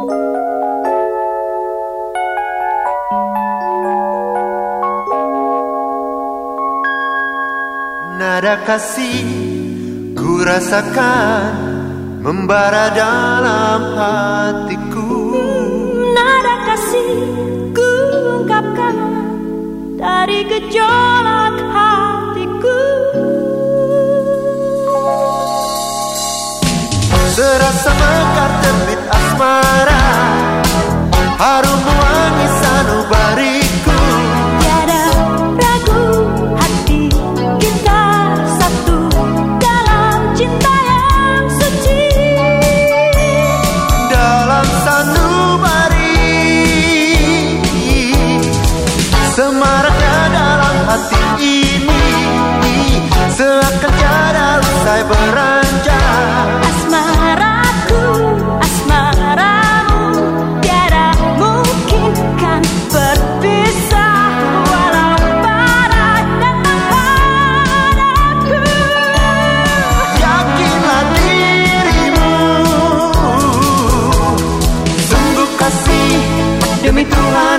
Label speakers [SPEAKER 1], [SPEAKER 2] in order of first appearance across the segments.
[SPEAKER 1] Nada kasih ku rasakan membara dalam hatiku.
[SPEAKER 2] Nada kasih ku ungkapkan dari gejolak hatiku.
[SPEAKER 1] Serasa mekar terbit asmara Barry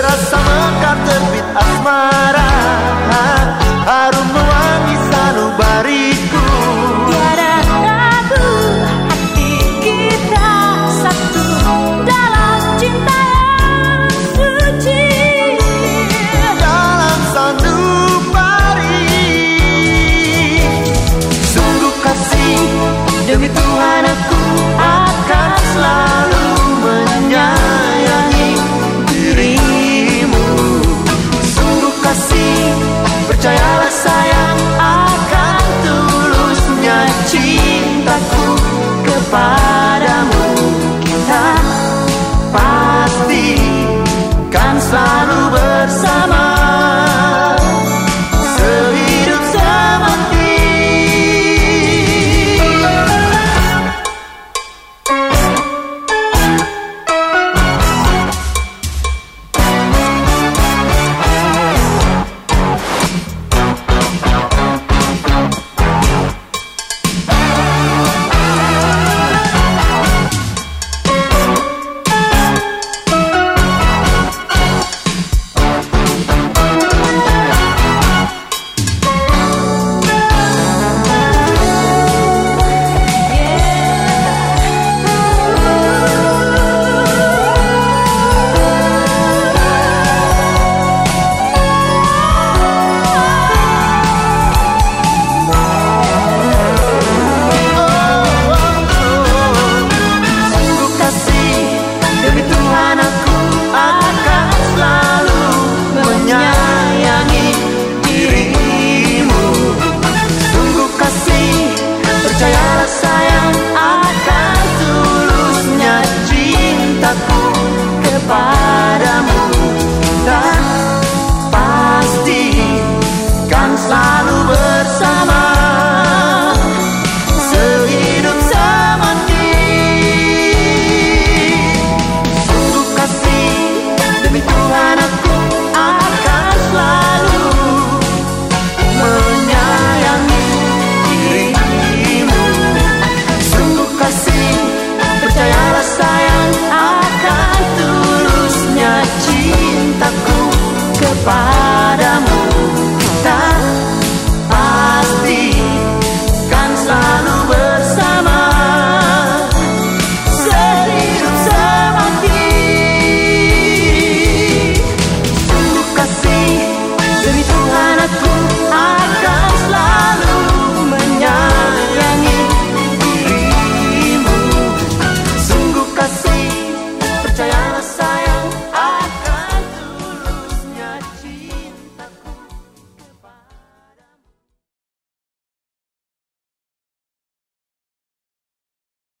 [SPEAKER 1] será